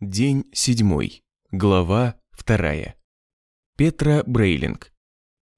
День седьмой. Глава вторая. Петра Брейлинг.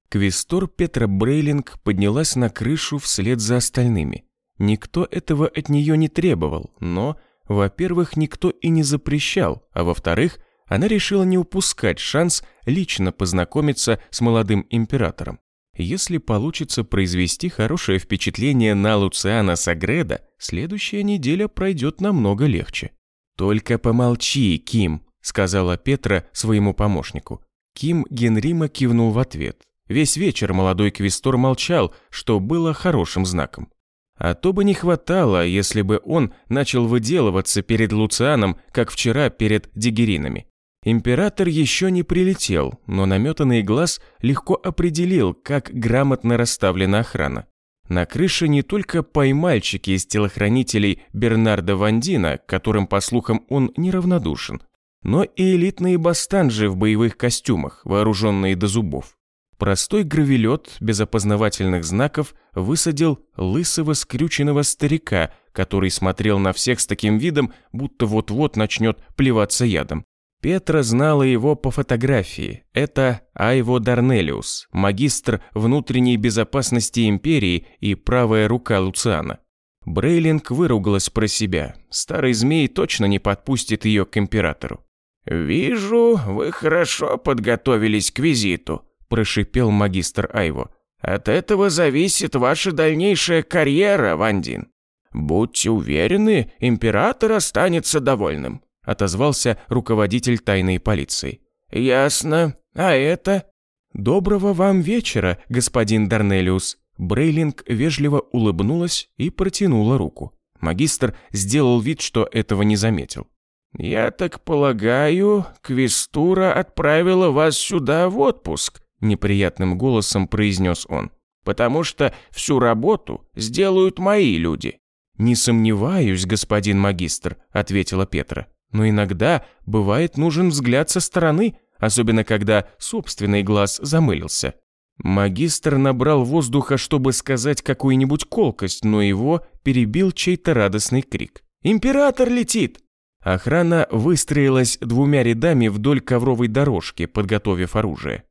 Квестор Петра Брейлинг поднялась на крышу вслед за остальными. Никто этого от нее не требовал, но, во-первых, никто и не запрещал, а во-вторых, она решила не упускать шанс лично познакомиться с молодым императором. Если получится произвести хорошее впечатление на Луциана Сагреда, следующая неделя пройдет намного легче. «Только помолчи, Ким», — сказала Петра своему помощнику. Ким Генрима кивнул в ответ. Весь вечер молодой квестор молчал, что было хорошим знаком. А то бы не хватало, если бы он начал выделываться перед Луцианом, как вчера перед дигеринами. Император еще не прилетел, но наметанный глаз легко определил, как грамотно расставлена охрана. На крыше не только поймальчики из телохранителей Бернарда Вандина, которым, по слухам, он неравнодушен, но и элитные бастанжи в боевых костюмах, вооруженные до зубов. Простой гравелет без опознавательных знаков высадил лысого скрюченного старика, который смотрел на всех с таким видом, будто вот-вот начнет плеваться ядом. Петра знала его по фотографии. Это Айво Дарнелиус, магистр внутренней безопасности империи и правая рука Луциана. Брейлинг выругалась про себя. Старый змей точно не подпустит ее к императору. «Вижу, вы хорошо подготовились к визиту», – прошипел магистр Айво. «От этого зависит ваша дальнейшая карьера, Вандин. Будьте уверены, император останется довольным отозвался руководитель тайной полиции. «Ясно. А это?» «Доброго вам вечера, господин Дарнелиус». Брейлинг вежливо улыбнулась и протянула руку. Магистр сделал вид, что этого не заметил. «Я так полагаю, Квестура отправила вас сюда в отпуск», неприятным голосом произнес он. «Потому что всю работу сделают мои люди». «Не сомневаюсь, господин магистр», ответила Петра но иногда бывает нужен взгляд со стороны, особенно когда собственный глаз замылился. Магистр набрал воздуха, чтобы сказать какую-нибудь колкость, но его перебил чей-то радостный крик. «Император летит!» Охрана выстроилась двумя рядами вдоль ковровой дорожки, подготовив оружие.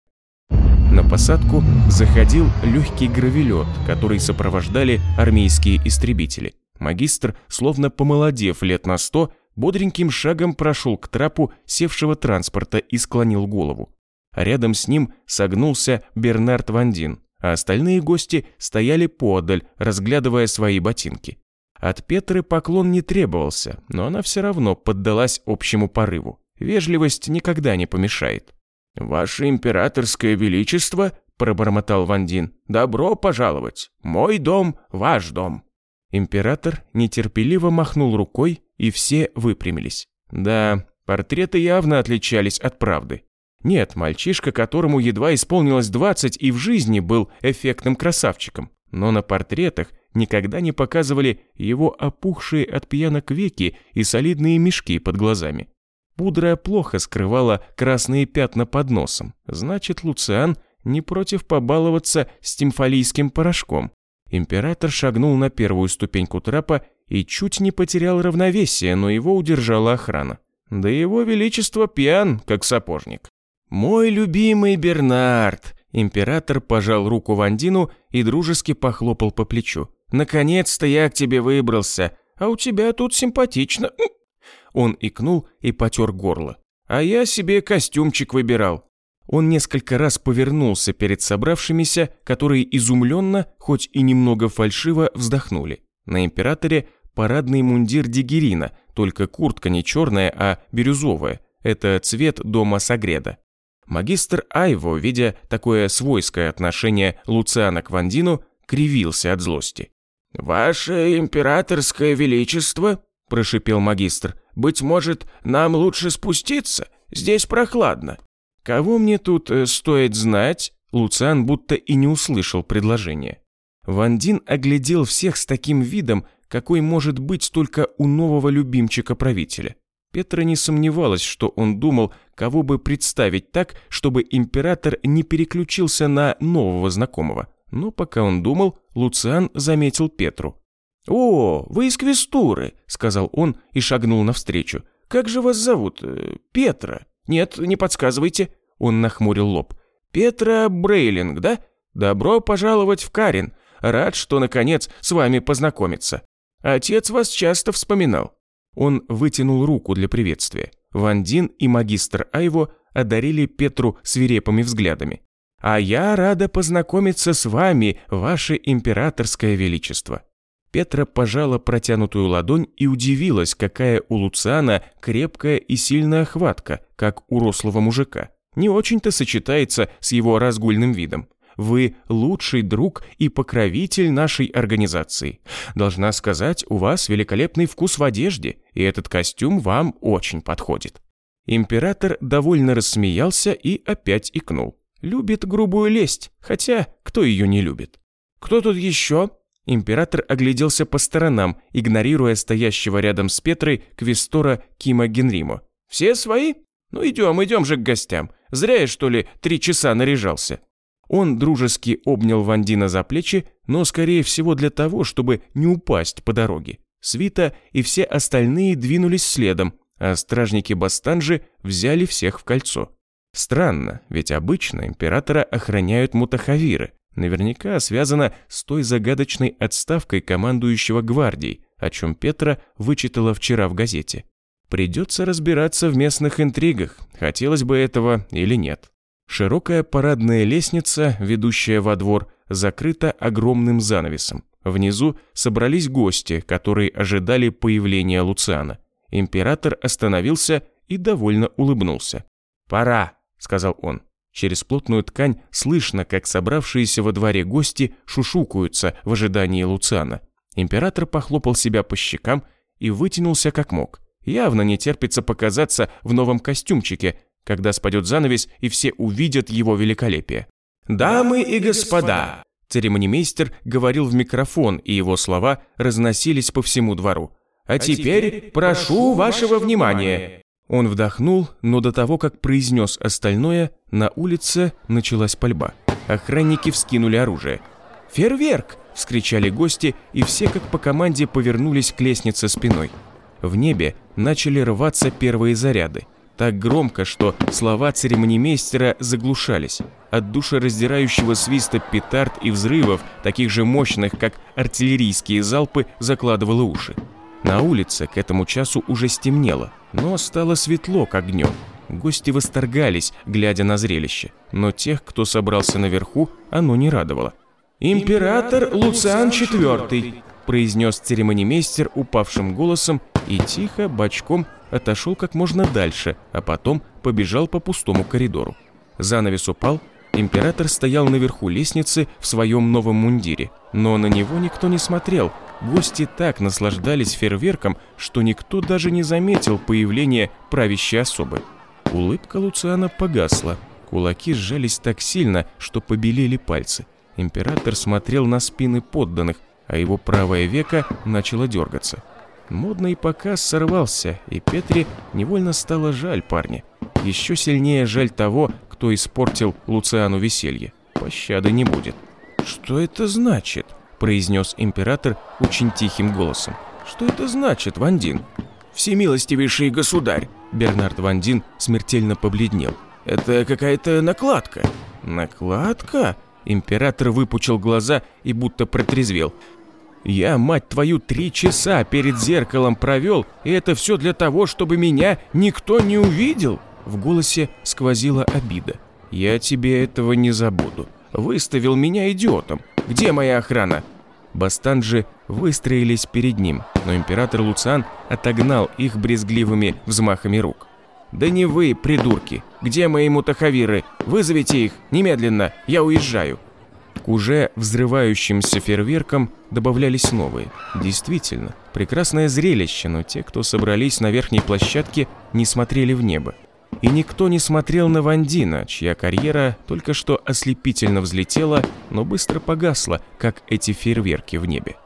На посадку заходил легкий гравелет, который сопровождали армейские истребители. Магистр, словно помолодев лет на сто, бодреньким шагом прошел к трапу севшего транспорта и склонил голову. рядом с ним согнулся Бернард Вандин, а остальные гости стояли подаль, разглядывая свои ботинки. От Петры поклон не требовался, но она все равно поддалась общему порыву. Вежливость никогда не помешает. «Ваше императорское величество», – пробормотал Вандин, – «добро пожаловать. Мой дом – ваш дом». Император нетерпеливо махнул рукой, и все выпрямились. Да, портреты явно отличались от правды. Нет, мальчишка, которому едва исполнилось 20 и в жизни был эффектным красавчиком, но на портретах никогда не показывали его опухшие от пьянок веки и солидные мешки под глазами. Пудра плохо скрывала красные пятна под носом, значит, Луциан не против побаловаться стимфалийским порошком. Император шагнул на первую ступеньку трапа и чуть не потерял равновесие, но его удержала охрана. Да его величество пьян, как сапожник. «Мой любимый Бернард!» Император пожал руку Вандину и дружески похлопал по плечу. «Наконец-то я к тебе выбрался, а у тебя тут симпатично». Он икнул и потер горло. «А я себе костюмчик выбирал. Он несколько раз повернулся перед собравшимися, которые изумленно, хоть и немного фальшиво, вздохнули. На императоре парадный мундир Дигерина, только куртка не черная, а бирюзовая. Это цвет дома Сагреда. Магистр Айво, видя такое свойское отношение Луциана к Вандину, кривился от злости. «Ваше императорское величество», – прошипел магистр, – «быть может, нам лучше спуститься? Здесь прохладно». «Кого мне тут э, стоит знать?» Луциан будто и не услышал предложения. Вандин оглядел всех с таким видом, какой может быть только у нового любимчика правителя. Петра не сомневалась, что он думал, кого бы представить так, чтобы император не переключился на нового знакомого. Но пока он думал, Луциан заметил Петру. «О, вы из Квестуры», — сказал он и шагнул навстречу. как же вас зовут? Э, Петра? Нет, не подсказывайте». Он нахмурил лоб. «Петра Брейлинг, да? Добро пожаловать в Карин. Рад, что, наконец, с вами познакомиться. Отец вас часто вспоминал». Он вытянул руку для приветствия. Вандин и магистр Айво одарили Петру свирепыми взглядами. «А я рада познакомиться с вами, ваше императорское величество». Петра пожала протянутую ладонь и удивилась, какая у Луциана крепкая и сильная хватка, как у рослого мужика. Не очень-то сочетается с его разгульным видом. Вы лучший друг и покровитель нашей организации. Должна сказать, у вас великолепный вкус в одежде, и этот костюм вам очень подходит». Император довольно рассмеялся и опять икнул. Любит грубую лесть, хотя кто ее не любит? «Кто тут еще?» Император огляделся по сторонам, игнорируя стоящего рядом с Петрой квестора Кима Генримо. «Все свои? Ну идем, идем же к гостям. Зря я, что ли, три часа наряжался». Он дружески обнял Вандина за плечи, но, скорее всего, для того, чтобы не упасть по дороге. Свита и все остальные двинулись следом, а стражники Бастанжи взяли всех в кольцо. Странно, ведь обычно императора охраняют мутахавиры. Наверняка связано с той загадочной отставкой командующего гвардией, о чем Петра вычитала вчера в газете. Придется разбираться в местных интригах, хотелось бы этого или нет. Широкая парадная лестница, ведущая во двор, закрыта огромным занавесом. Внизу собрались гости, которые ожидали появления Луциана. Император остановился и довольно улыбнулся. «Пора», — сказал он. Через плотную ткань слышно, как собравшиеся во дворе гости шушукаются в ожидании Луциана. Император похлопал себя по щекам и вытянулся как мог. Явно не терпится показаться в новом костюмчике, когда спадет занавес и все увидят его великолепие. «Дамы и господа!» Церемонимейстер говорил в микрофон, и его слова разносились по всему двору. «А теперь прошу вашего внимания!» Он вдохнул, но до того, как произнес остальное, на улице началась пальба. Охранники вскинули оружие. «Фейерверк!» – вскричали гости, и все как по команде повернулись к лестнице спиной. В небе начали рваться первые заряды так громко, что слова церемонимейстера заглушались. От душераздирающего свиста петард и взрывов, таких же мощных, как артиллерийские залпы, закладывало уши. На улице к этому часу уже стемнело, но стало светло, как днем. Гости восторгались, глядя на зрелище, но тех, кто собрался наверху, оно не радовало. «Император Луциан IV», произнес церемонимейстер упавшим голосом и тихо, бочком отошел как можно дальше, а потом побежал по пустому коридору. Занавес упал, император стоял наверху лестницы в своем новом мундире, но на него никто не смотрел. Гости так наслаждались фейерверком, что никто даже не заметил появления правящей особы. Улыбка Луциана погасла, кулаки сжались так сильно, что побелели пальцы. Император смотрел на спины подданных, а его правое веко начало дергаться. Модный показ сорвался, и Петре невольно стало жаль парня. Еще сильнее жаль того, кто испортил Луциану веселье. Пощады не будет. «Что это значит?» – произнес император очень тихим голосом. «Что это значит, Вандин?» «Всемилостивейший государь!» Бернард Вандин смертельно побледнел. «Это какая-то накладка». «Накладка?» Император выпучил глаза и будто протрезвел. Я, мать твою, три часа перед зеркалом провел, и это все для того, чтобы меня никто не увидел?» В голосе сквозила обида. «Я тебе этого не забуду. Выставил меня идиотом. Где моя охрана?» Бастанджи выстроились перед ним, но император Луциан отогнал их брезгливыми взмахами рук. «Да не вы, придурки! Где мои мутахавиры? Вызовите их! Немедленно! Я уезжаю!» К уже взрывающимся фейерверкам добавлялись новые. Действительно, прекрасное зрелище, но те, кто собрались на верхней площадке, не смотрели в небо. И никто не смотрел на Вандина, чья карьера только что ослепительно взлетела, но быстро погасла, как эти фейерверки в небе.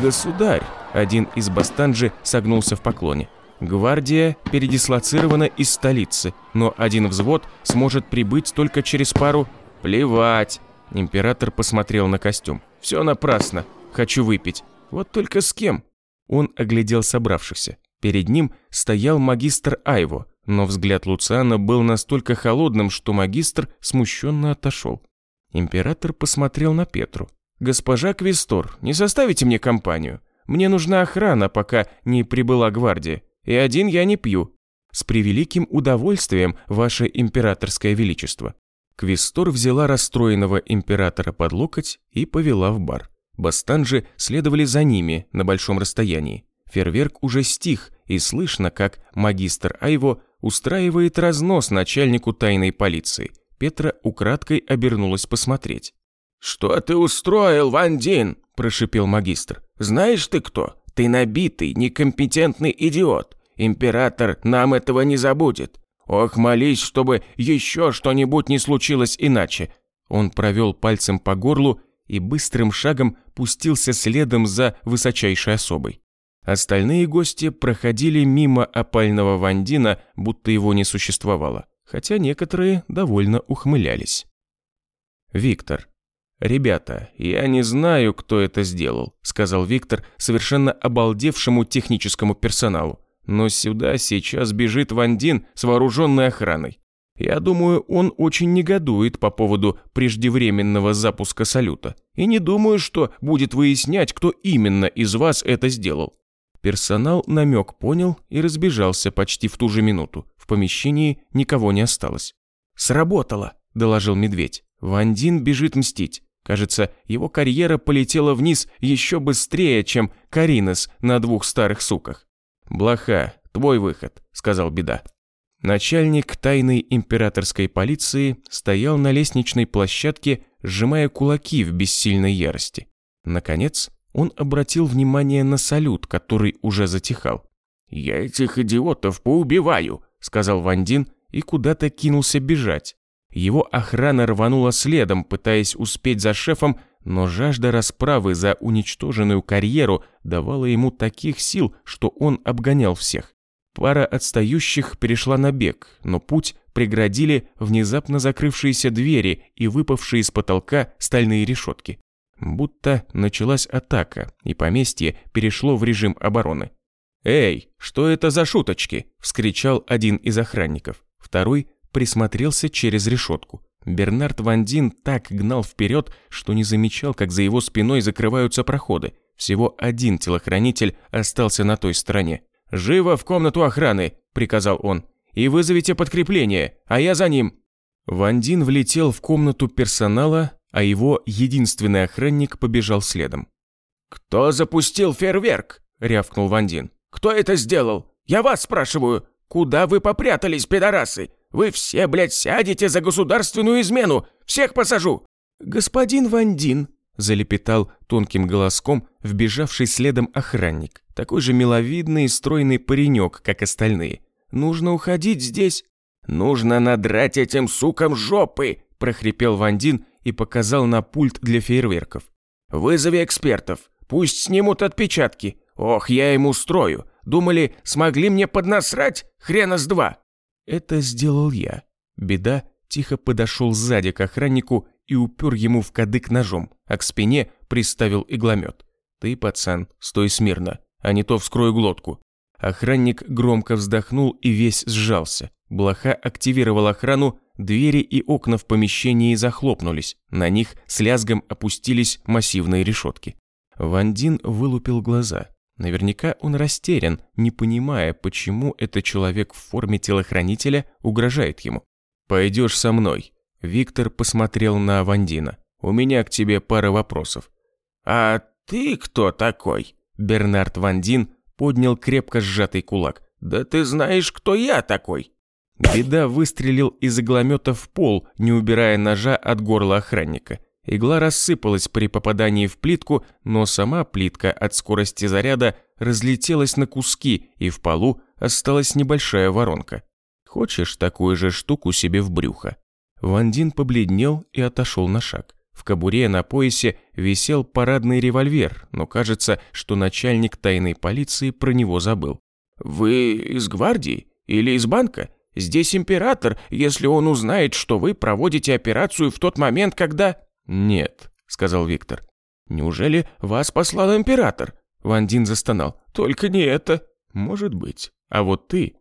«Государь!» – один из бастанджи согнулся в поклоне. «Гвардия передислоцирована из столицы, но один взвод сможет прибыть только через пару...» «Плевать!» Император посмотрел на костюм. «Все напрасно. Хочу выпить. Вот только с кем?» Он оглядел собравшихся. Перед ним стоял магистр Айво, но взгляд Луциана был настолько холодным, что магистр смущенно отошел. Император посмотрел на Петру. «Госпожа Квестор, не составите мне компанию? Мне нужна охрана, пока не прибыла гвардия. И один я не пью. С превеликим удовольствием, ваше императорское величество». Квестор взяла расстроенного императора под локоть и повела в бар. Бастанжи следовали за ними на большом расстоянии. Фейерверк уже стих, и слышно, как магистр Айво устраивает разнос начальнику тайной полиции. Петра украдкой обернулась посмотреть. «Что ты устроил, Вандин?» – прошипел магистр. «Знаешь ты кто? Ты набитый, некомпетентный идиот. Император нам этого не забудет. Ох, молись, чтобы еще что-нибудь не случилось иначе». Он провел пальцем по горлу и быстрым шагом пустился следом за высочайшей особой. Остальные гости проходили мимо опального Вандина, будто его не существовало, хотя некоторые довольно ухмылялись. Виктор. «Ребята, я не знаю, кто это сделал», – сказал Виктор совершенно обалдевшему техническому персоналу. «Но сюда сейчас бежит Вандин с вооруженной охраной. Я думаю, он очень негодует по поводу преждевременного запуска салюта. И не думаю, что будет выяснять, кто именно из вас это сделал. Персонал намек понял и разбежался почти в ту же минуту. В помещении никого не осталось. «Сработало», – доложил медведь. Вандин бежит мстить. Кажется, его карьера полетела вниз еще быстрее, чем Каринес на двух старых суках. «Блоха, твой выход», – сказал Беда. Начальник тайной императорской полиции стоял на лестничной площадке, сжимая кулаки в бессильной ярости. Наконец, он обратил внимание на салют, который уже затихал. «Я этих идиотов поубиваю», — сказал Вандин и куда-то кинулся бежать. Его охрана рванула следом, пытаясь успеть за шефом, но жажда расправы за уничтоженную карьеру давала ему таких сил, что он обгонял всех. Пара отстающих перешла на бег, но путь преградили внезапно закрывшиеся двери и выпавшие из потолка стальные решетки. Будто началась атака, и поместье перешло в режим обороны. «Эй, что это за шуточки?» – вскричал один из охранников. Второй присмотрелся через решетку. Бернард Вандин так гнал вперед, что не замечал, как за его спиной закрываются проходы. Всего один телохранитель остался на той стороне. «Живо в комнату охраны!» – приказал он. «И вызовите подкрепление, а я за ним!» Вандин влетел в комнату персонала, а его единственный охранник побежал следом. «Кто запустил фейерверк?» – рявкнул Вандин. «Кто это сделал? Я вас спрашиваю! Куда вы попрятались, пидорасы? Вы все, блядь, сядете за государственную измену! Всех посажу!» «Господин Вандин», – залепетал тонким голоском вбежавший следом охранник, такой же миловидный и стройный паренек, как остальные. «Нужно уходить здесь». «Нужно надрать этим сукам жопы!» – прохрипел Вандин и показал на пульт для фейерверков. «Вызови экспертов, пусть снимут отпечатки. Ох, я им устрою. Думали, смогли мне поднасрать? Хрена с два!» Это сделал я. Беда тихо подошел сзади к охраннику и упер ему в кадык ножом, а к спине приставил игломет. «Ты, пацан, стой смирно, а не то вскрою глотку». Охранник громко вздохнул и весь сжался. Блоха активировал охрану Двери и окна в помещении захлопнулись, на них с лязгом опустились массивные решетки. Вандин вылупил глаза. Наверняка он растерян, не понимая, почему этот человек в форме телохранителя угрожает ему. «Пойдешь со мной». Виктор посмотрел на Вандина. «У меня к тебе пара вопросов». «А ты кто такой?» Бернард Вандин поднял крепко сжатый кулак. «Да ты знаешь, кто я такой?» Беда выстрелил из игломета в пол, не убирая ножа от горла охранника. Игла рассыпалась при попадании в плитку, но сама плитка от скорости заряда разлетелась на куски, и в полу осталась небольшая воронка. Хочешь такую же штуку себе в брюхо? Вандин побледнел и отошел на шаг. В кобуре на поясе висел парадный револьвер, но кажется, что начальник тайной полиции про него забыл. «Вы из гвардии? Или из банка? Здесь император, если он узнает, что вы проводите операцию в тот момент, когда...» «Нет», — сказал Виктор. «Неужели вас послал император?» Вандин застонал. «Только не это». Может быть. А вот ты...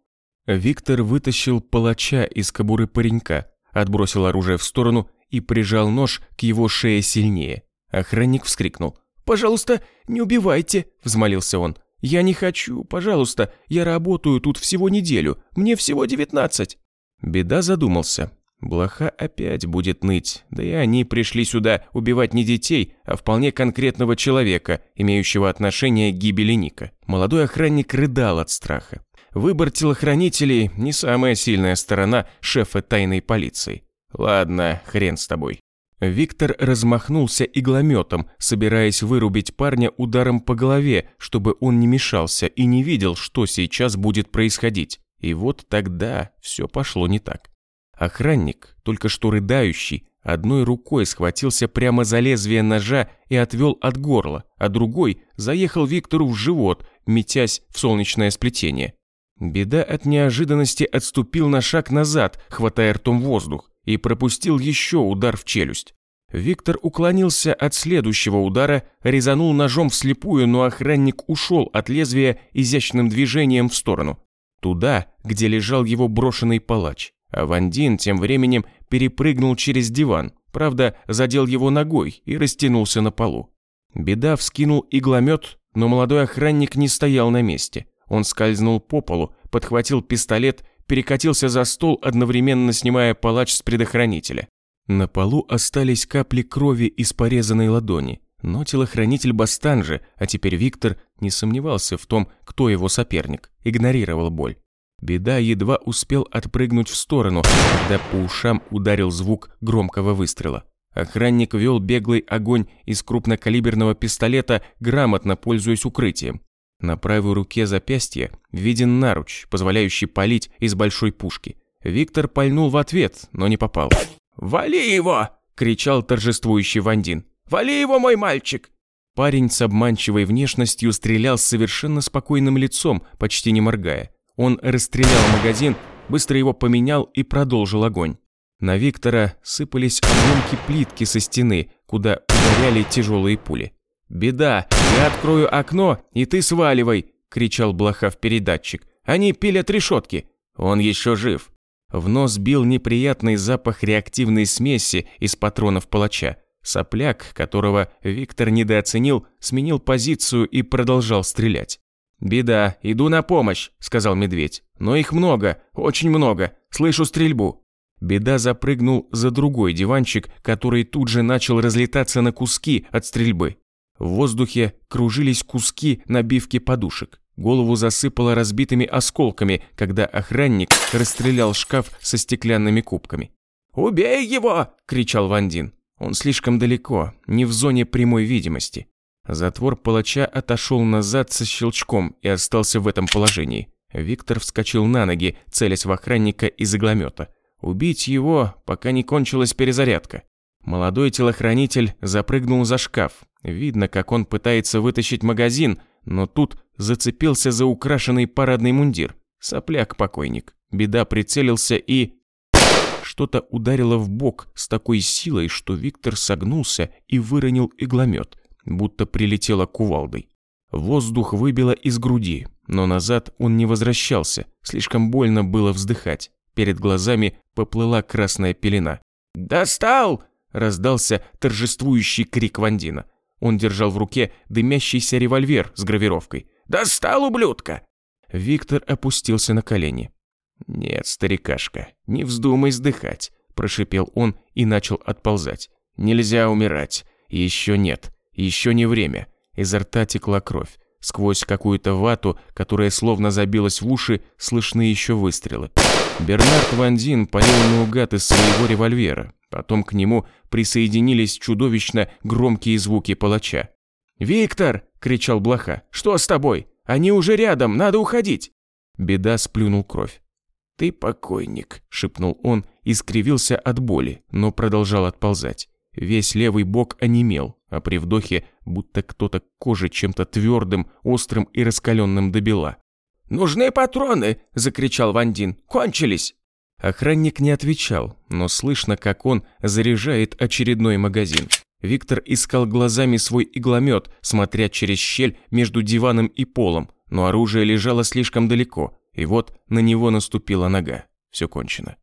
Виктор вытащил палача из кобуры паренька, отбросил оружие в сторону и прижал нож к его шее сильнее. Охранник вскрикнул. «Пожалуйста, не убивайте!» – взмолился он. «Я не хочу, пожалуйста, я работаю тут всего неделю, мне всего девятнадцать». Беда задумался. Блоха опять будет ныть, да и они пришли сюда убивать не детей, а вполне конкретного человека, имеющего отношение к гибели Ника. Молодой охранник рыдал от страха. Выбор телохранителей – не самая сильная сторона шефа тайной полиции. Ладно, хрен с тобой. Виктор размахнулся иглометом, собираясь вырубить парня ударом по голове, чтобы он не мешался и не видел, что сейчас будет происходить. И вот тогда все пошло не так. Охранник, только что рыдающий, одной рукой схватился прямо за лезвие ножа и отвел от горла, а другой заехал Виктору в живот, метясь в солнечное сплетение. Беда от неожиданности отступил на шаг назад, хватая ртом воздух, и пропустил еще удар в челюсть. Виктор уклонился от следующего удара, резанул ножом вслепую, но охранник ушел от лезвия изящным движением в сторону. Туда, где лежал его брошенный палач. А Вандин тем временем перепрыгнул через диван, правда, задел его ногой и растянулся на полу. Беда вскинул игломет, но молодой охранник не стоял на месте. Он скользнул по полу, подхватил пистолет, перекатился за стол, одновременно снимая палач с предохранителя. На полу остались капли крови из порезанной ладони, но телохранитель Бастанжи, а теперь Виктор, не сомневался в том, кто его соперник, игнорировал боль. Беда едва успел отпрыгнуть в сторону, когда по ушам ударил звук громкого выстрела. Охранник вел беглый огонь из крупнокалиберного пистолета, грамотно пользуясь укрытием. На правой руке запястья виден наруч, позволяющий палить из большой пушки. Виктор пальнул в ответ, но не попал. «Вали его!» – кричал торжествующий Вандин. «Вали его, мой мальчик!» Парень с обманчивой внешностью стрелял с совершенно спокойным лицом, почти не моргая. Он расстрелял магазин, быстро его поменял и продолжил огонь. На Виктора сыпались обломки плитки со стены, куда ударяли тяжелые пули. «Беда! Я открою окно, и ты сваливай!» – кричал Блоха в передатчик. «Они пилят решетки!» «Он еще жив!» В нос бил неприятный запах реактивной смеси из патронов палача. Сопляк, которого Виктор недооценил, сменил позицию и продолжал стрелять. «Беда, иду на помощь», – сказал медведь. «Но их много, очень много. Слышу стрельбу». Беда запрыгнул за другой диванчик, который тут же начал разлетаться на куски от стрельбы. В воздухе кружились куски набивки подушек. Голову засыпало разбитыми осколками, когда охранник расстрелял шкаф со стеклянными кубками. «Убей его!» – кричал Вандин. Он слишком далеко, не в зоне прямой видимости. Затвор палача отошел назад со щелчком и остался в этом положении. Виктор вскочил на ноги, целясь в охранника из игломета. Убить его, пока не кончилась перезарядка. Молодой телохранитель запрыгнул за шкаф. Видно, как он пытается вытащить магазин, но тут зацепился за украшенный парадный мундир. Сопляк-покойник. Беда прицелился и... Что-то ударило в бок с такой силой, что Виктор согнулся и выронил игломет будто прилетела кувалдой. Воздух выбило из груди, но назад он не возвращался, слишком больно было вздыхать. Перед глазами поплыла красная пелена. «Достал!» – раздался торжествующий крик Вандина. Он держал в руке дымящийся револьвер с гравировкой. «Достал, ублюдка!» Виктор опустился на колени. «Нет, старикашка, не вздумай сдыхать», – прошипел он и начал отползать. «Нельзя умирать. Еще нет. Еще не время. Изо рта текла кровь. Сквозь какую-то вату, которая словно забилась в уши, слышны еще выстрелы. Бернард Вандин полил наугад из своего револьвера. Потом к нему присоединились чудовищно громкие звуки палача. «Виктор!» – кричал Блоха. «Что с тобой? Они уже рядом, надо уходить!» Беда сплюнул кровь. «Ты покойник», – шепнул он и скривился от боли, но продолжал отползать. Весь левый бок онемел, а при вдохе будто кто-то кожей чем-то твердым, острым и раскаленным добила. «Нужны патроны!» – закричал Вандин. «Кончились!» Охранник не отвечал, но слышно, как он заряжает очередной магазин. Виктор искал глазами свой игломет, смотря через щель между диваном и полом, но оружие лежало слишком далеко, и вот на него наступила нога. Все кончено.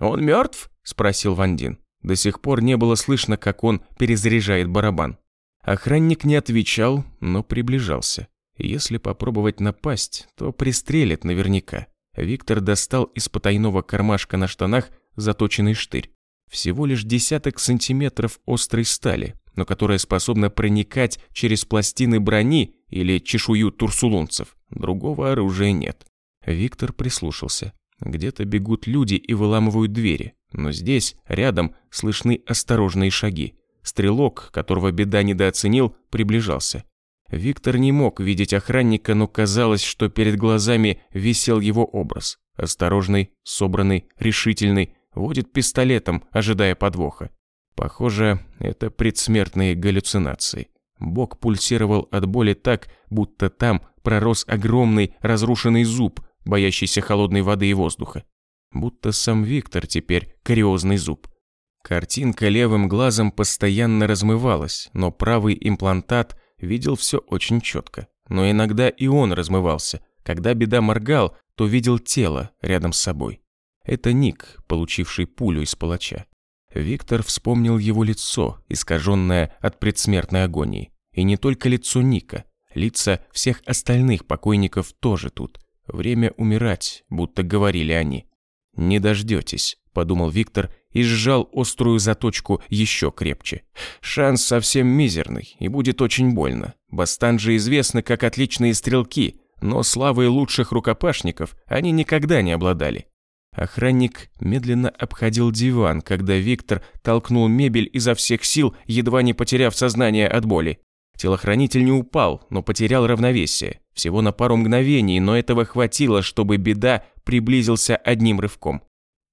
«Он мертв?» – спросил Вандин. До сих пор не было слышно, как он перезаряжает барабан. Охранник не отвечал, но приближался. Если попробовать напасть, то пристрелит наверняка. Виктор достал из потайного кармашка на штанах заточенный штырь. Всего лишь десяток сантиметров острой стали, но которая способна проникать через пластины брони или чешую турсулунцев. Другого оружия нет. Виктор прислушался. Где-то бегут люди и выламывают двери, но здесь, рядом, слышны осторожные шаги. Стрелок, которого беда недооценил, приближался. Виктор не мог видеть охранника, но казалось, что перед глазами висел его образ. Осторожный, собранный, решительный, водит пистолетом, ожидая подвоха. Похоже, это предсмертные галлюцинации. Бок пульсировал от боли так, будто там пророс огромный разрушенный зуб, боящийся холодной воды и воздуха. Будто сам Виктор теперь кариозный зуб. Картинка левым глазом постоянно размывалась, но правый имплантат видел все очень четко. Но иногда и он размывался. Когда беда моргал, то видел тело рядом с собой. Это Ник, получивший пулю из палача. Виктор вспомнил его лицо, искаженное от предсмертной агонии. И не только лицо Ника, лица всех остальных покойников тоже тут. Время умирать, будто говорили они. «Не дождетесь», – подумал Виктор и сжал острую заточку еще крепче. Шанс совсем мизерный и будет очень больно. Бастанжи известны как отличные стрелки, но славой лучших рукопашников они никогда не обладали. Охранник медленно обходил диван, когда Виктор толкнул мебель изо всех сил, едва не потеряв сознание от боли. Телохранитель не упал, но потерял равновесие. Всего на пару мгновений, но этого хватило, чтобы беда приблизился одним рывком.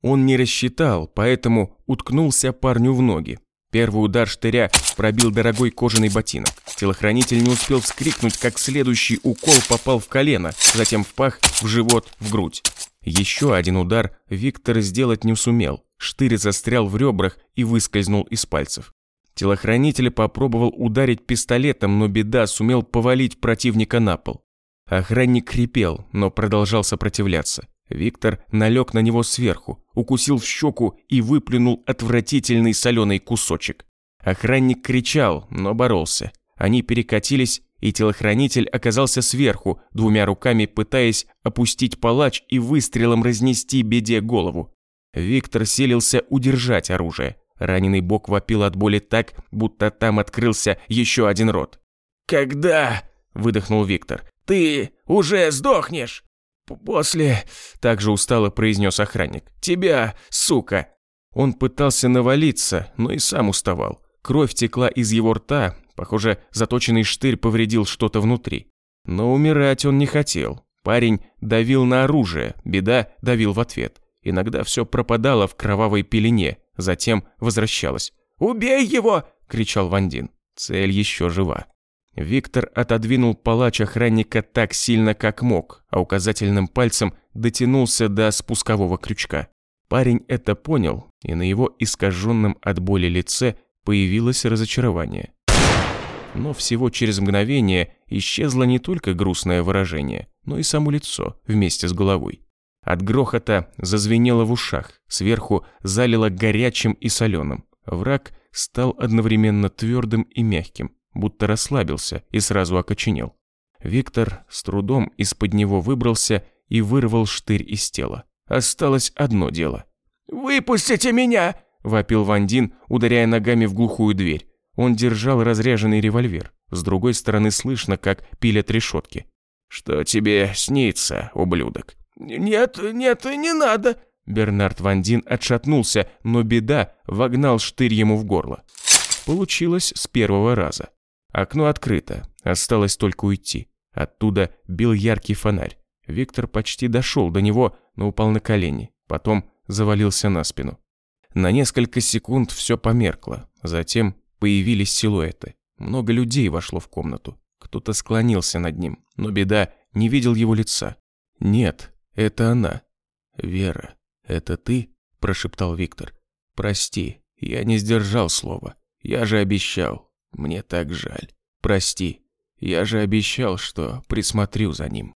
Он не рассчитал, поэтому уткнулся парню в ноги. Первый удар штыря пробил дорогой кожаный ботинок. Телохранитель не успел вскрикнуть, как следующий укол попал в колено, затем в пах, в живот, в грудь. Еще один удар Виктор сделать не сумел. Штырь застрял в ребрах и выскользнул из пальцев. Телохранитель попробовал ударить пистолетом, но беда сумел повалить противника на пол. Охранник хрипел, но продолжал сопротивляться. Виктор налег на него сверху, укусил в щеку и выплюнул отвратительный соленый кусочек. Охранник кричал, но боролся. Они перекатились, и телохранитель оказался сверху, двумя руками пытаясь опустить палач и выстрелом разнести беде голову. Виктор селился удержать оружие. Раненый бок вопил от боли так, будто там открылся еще один рот. «Когда?» – выдохнул Виктор. «Ты уже сдохнешь?» «После...» – также устало произнес охранник. «Тебя, сука!» Он пытался навалиться, но и сам уставал. Кровь текла из его рта, похоже, заточенный штырь повредил что-то внутри. Но умирать он не хотел. Парень давил на оружие, беда давил в ответ. Иногда все пропадало в кровавой пелене, затем возвращалось. «Убей его!» – кричал Вандин. Цель еще жива. Виктор отодвинул палач охранника так сильно, как мог, а указательным пальцем дотянулся до спускового крючка. Парень это понял, и на его искаженном от боли лице появилось разочарование. Но всего через мгновение исчезло не только грустное выражение, но и само лицо вместе с головой. От грохота зазвенело в ушах, сверху залило горячим и соленым. Враг стал одновременно твердым и мягким, будто расслабился и сразу окоченел. Виктор с трудом из-под него выбрался и вырвал штырь из тела. Осталось одно дело. «Выпустите меня!» – вопил Вандин, ударяя ногами в глухую дверь. Он держал разряженный револьвер. С другой стороны слышно, как пилят решетки. «Что тебе снится, ублюдок?» «Нет, нет, не надо!» Бернард Вандин отшатнулся, но беда вогнал штырь ему в горло. Получилось с первого раза. Окно открыто, осталось только уйти. Оттуда бил яркий фонарь. Виктор почти дошел до него, но упал на колени. Потом завалился на спину. На несколько секунд все померкло. Затем появились силуэты. Много людей вошло в комнату. Кто-то склонился над ним, но беда не видел его лица. Нет, это она. Вера, это ты? прошептал Виктор. Прости, я не сдержал слова. Я же обещал. Мне так жаль. Прости. Я же обещал, что присмотрю за ним.